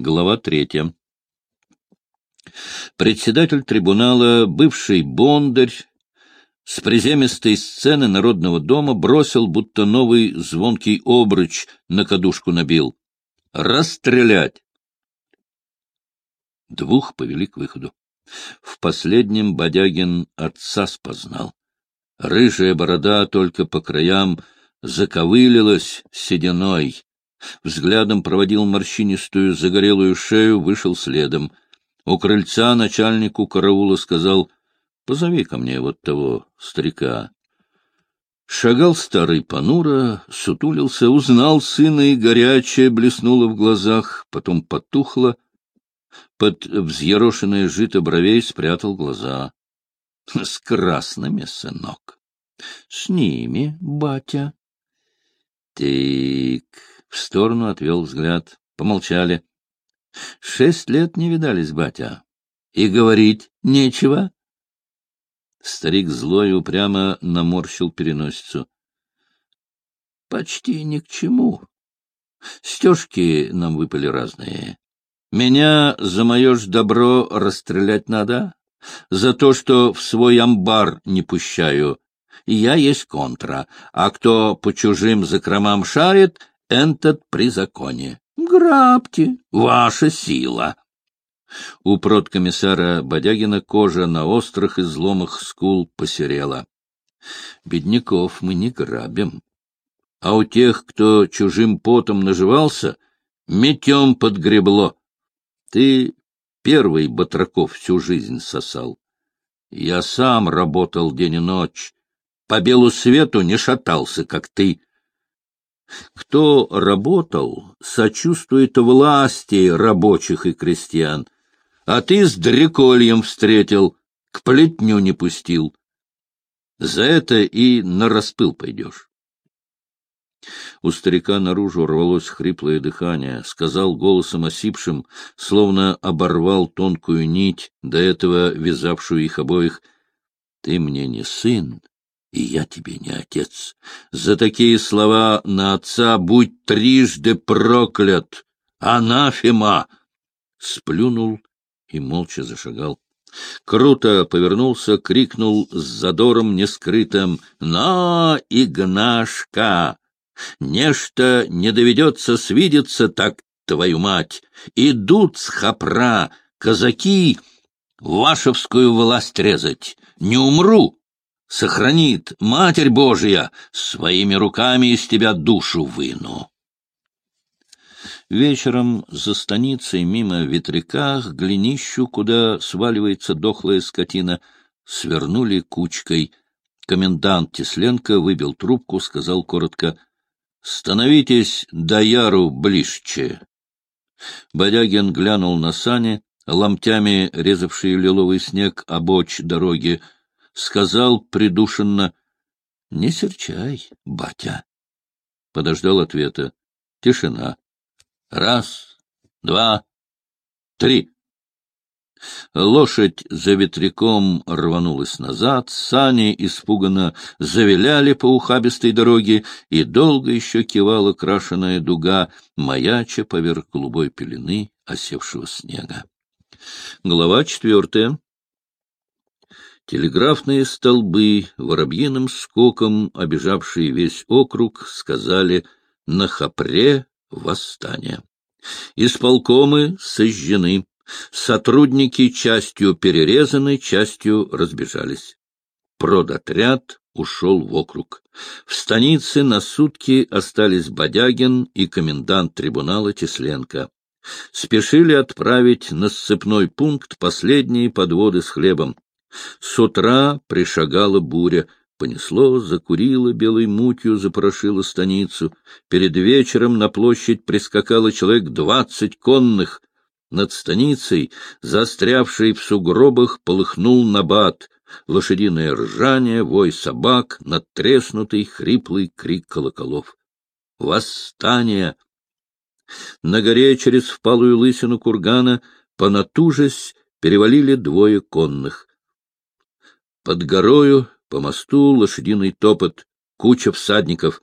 Глава третья. Председатель трибунала, бывший бондарь, с приземистой сцены Народного дома бросил, будто новый звонкий обруч на кадушку набил. «Расстрелять!» Двух повели к выходу. В последнем Бодягин отца спознал. Рыжая борода только по краям заковылилась сединой. Взглядом проводил морщинистую загорелую шею, вышел следом. У крыльца начальнику караула сказал, — Позови ко мне вот того старика. Шагал старый понуро, сутулился, узнал сына, и горячее блеснуло в глазах, потом потухло. Под взъерошенное жито бровей спрятал глаза. — С красными, сынок. — С ними, батя. — Тик. В сторону отвел взгляд. Помолчали. — Шесть лет не видались, батя. И говорить нечего. Старик злой упрямо наморщил переносицу. — Почти ни к чему. Стежки нам выпали разные. Меня за мое ж добро расстрелять надо, за то, что в свой амбар не пущаю. Я есть контра, а кто по чужим закромам шарит, этот при законе. Грабьте, ваша сила. У продкомиссара Бодягина кожа на острых изломах скул посерела. Бедняков мы не грабим. А у тех, кто чужим потом наживался, метем подгребло. Ты первый Батраков всю жизнь сосал. Я сам работал день и ночь. По белу свету не шатался, как ты. Кто работал, сочувствует власти рабочих и крестьян, а ты с дрекольем встретил, к плетню не пустил. За это и на распыл пойдешь. У старика наружу рвалось хриплое дыхание, сказал голосом осипшим, словно оборвал тонкую нить, до этого вязавшую их обоих, — Ты мне не сын, и я тебе не отец. За такие слова на отца будь трижды проклят! Анафема! Сплюнул и молча зашагал. Круто повернулся, крикнул с задором нескрытым «На, Игнашка! Нечто не доведется свидеться так, твою мать! Идут с хапра казаки вашевскую власть резать! Не умру!» Сохранит Матерь Божия, своими руками из тебя душу выну. Вечером за станицей мимо ветряка к глинищу, куда сваливается дохлая скотина, свернули кучкой. Комендант Тесленко выбил трубку, сказал коротко — Становитесь до яру ближче. Бодягин глянул на сани, ломтями резавшие лиловый снег обочь дороги, сказал придушенно, — Не серчай, батя. Подождал ответа. Тишина. Раз, два, три. Лошадь за ветряком рванулась назад, сани испуганно завиляли по ухабистой дороге, и долго еще кивала крашеная дуга, маяча поверх голубой пелены осевшего снега. Глава четвертая. Телеграфные столбы, воробьиным скоком, обижавшие весь округ, сказали «на хапре восстание». Исполкомы сожжены, сотрудники частью перерезаны, частью разбежались. Продотряд ушел в округ. В станице на сутки остались Бодягин и комендант трибунала Тесленко. Спешили отправить на сцепной пункт последние подводы с хлебом. С утра пришагала буря, понесло, закурило белой мутью, запорошило станицу. Перед вечером на площадь прискакало человек двадцать конных. Над станицей, застрявший в сугробах, полыхнул набат. Лошадиное ржание, вой собак, надтреснутый хриплый крик колоколов. Восстание! На горе через впалую лысину кургана, понатужась, перевалили двое конных. Под горою, по мосту, лошадиный топот, куча всадников.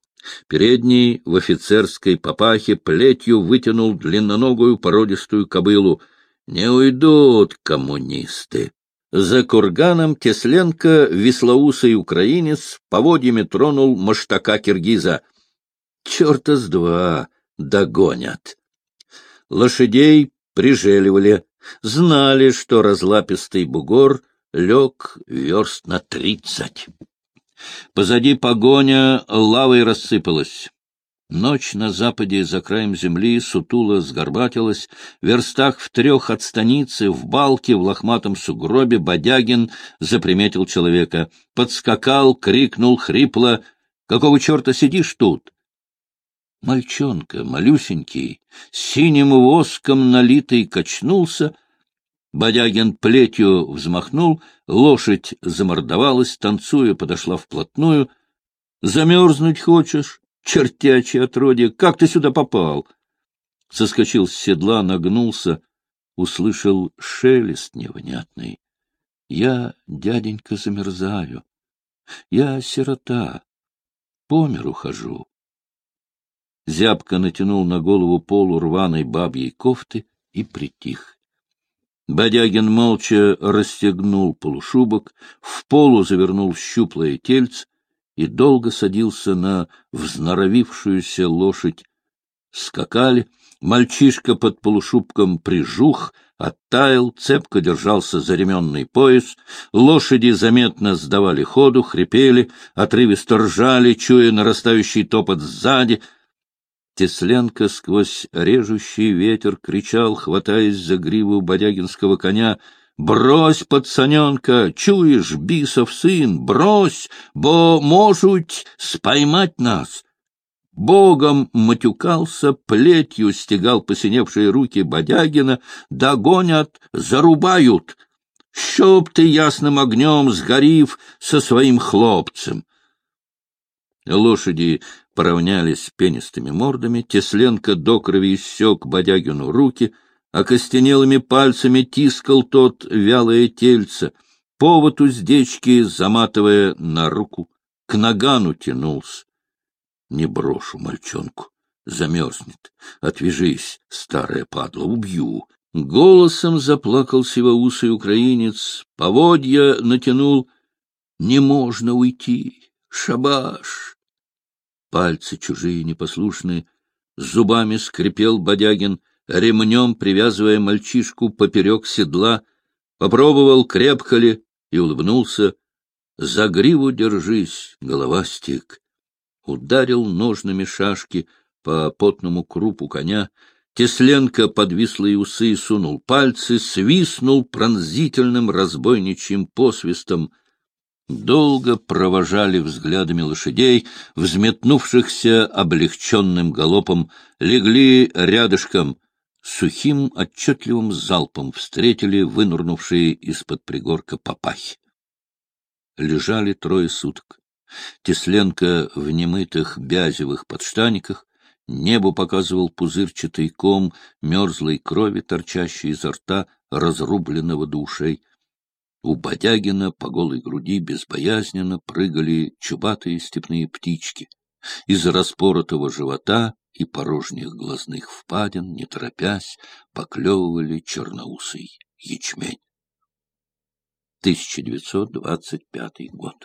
Передний в офицерской папахе плетью вытянул длинноногую породистую кобылу. Не уйдут коммунисты. За курганом Тесленко, веслоусый украинец, поводьями тронул маштака киргиза. Черта с два догонят. Лошадей прижеливали, знали, что разлапистый бугор лег верст на тридцать. Позади погоня лавой рассыпалась. Ночь на западе за краем земли сутула сгорбатилась, в верстах в трех от станицы, в балке, в лохматом сугробе Бодягин заприметил человека. Подскакал, крикнул хрипло. — Какого черта сидишь тут? Мальчонка, малюсенький, синим воском налитый, качнулся — Бодягин плетью взмахнул, лошадь замордовалась, танцуя, подошла вплотную. — Замерзнуть хочешь, чертячий отродье? Как ты сюда попал? Соскочил с седла, нагнулся, услышал шелест невнятный. — Я, дяденька, замерзаю. Я сирота, по миру хожу. Зябко натянул на голову полу рваной бабьей кофты и притих. Бодягин молча расстегнул полушубок, в полу завернул щуплое тельце и долго садился на взноровившуюся лошадь. Скакали, мальчишка под полушубком прижух, оттаял, цепко держался за ременный пояс, лошади заметно сдавали ходу, хрипели, отрывисто ржали, чуя нарастающий топот сзади — Тесленко сквозь режущий ветер кричал, хватаясь за гриву бодягинского коня, «Брось, пацаненка, чуешь, бисов сын, брось, бо можуть споймать нас!» Богом матюкался, плетью стегал посиневшие руки Бодягина, догонят, зарубают. Чтоб ты ясным огнем сгорив со своим хлопцем! Лошади поравнялись пенистыми мордами, Тесленко до крови иссек Бодягину руки, а костенелыми пальцами тискал тот вялое тельце, повод уздечки заматывая на руку, к нагану тянулся. Не брошу мальчонку, замерзнет. Отвяжись, старая падла, убью. Голосом заплакал сивоусый украинец, поводья натянул. Не можно уйти, шабаш, Пальцы чужие непослушные, зубами скрипел Бодягин, ремнем привязывая мальчишку поперек седла, попробовал, крепко ли, и улыбнулся. За гриву держись, головастик. Ударил ножными шашки по потному крупу коня, Тесленко подвислые усы сунул пальцы, свистнул пронзительным разбойничьим посвистом — долго провожали взглядами лошадей, взметнувшихся облегченным галопом, легли рядышком, сухим отчетливым залпом встретили вынурнувшие из-под пригорка папахи. Лежали трое суток. Тесленко в немытых бязевых подштаниках, небу показывал пузырчатый ком мерзлой крови, торчащей изо рта, разрубленного до ушей. У Бодягина по голой груди безбоязненно прыгали чубатые степные птички. Из распоротого живота и порожних глазных впадин, не торопясь, поклевывали черноусый ячмень. 1925 год.